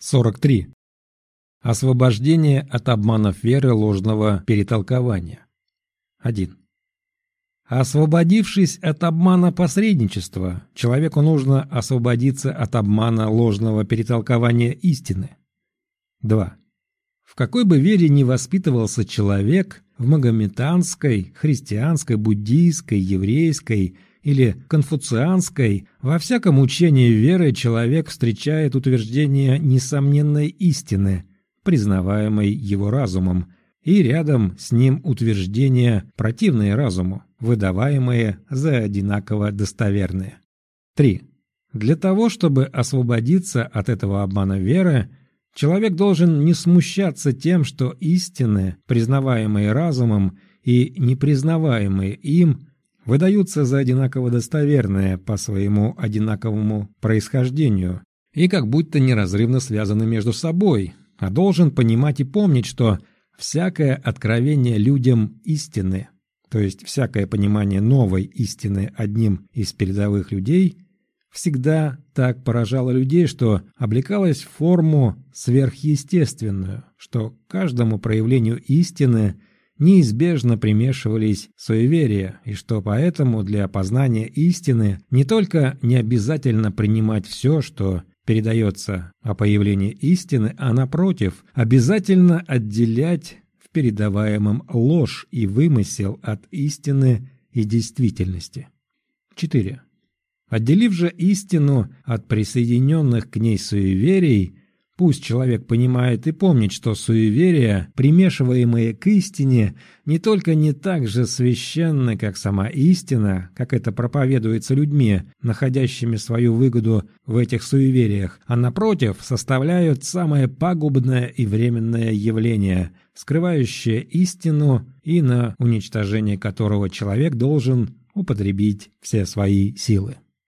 43. Освобождение от обманов веры ложного перетолкования. 1. Освободившись от обмана посредничества, человеку нужно освободиться от обмана ложного перетолкования истины. 2. В какой бы вере ни воспитывался человек, в магометанской, христианской, буддийской, еврейской – или конфуцианской, во всяком учении веры человек встречает утверждение несомненной истины, признаваемой его разумом, и рядом с ним утверждения, противные разуму, выдаваемые за одинаково достоверные. 3. Для того, чтобы освободиться от этого обмана веры, человек должен не смущаться тем, что истины, признаваемые разумом и непризнаваемые им, выдаются за одинаково достоверные по своему одинаковому происхождению и как будто неразрывно связаны между собой, а должен понимать и помнить, что всякое откровение людям истины, то есть всякое понимание новой истины одним из передовых людей, всегда так поражало людей, что облекалось в форму сверхъестественную, что каждому проявлению истины – неизбежно примешивались суеверия, и что поэтому для опознания истины не только не обязательно принимать все, что передается о появлении истины, а напротив, обязательно отделять в передаваемом ложь и вымысел от истины и действительности. 4. Отделив же истину от присоединенных к ней суеверий, Пусть человек понимает и помнит, что суеверия, примешиваемые к истине, не только не так же священны, как сама истина, как это проповедуется людьми, находящими свою выгоду в этих суевериях, а напротив, составляют самое пагубное и временное явление, скрывающее истину и на уничтожение которого человек должен употребить все свои силы.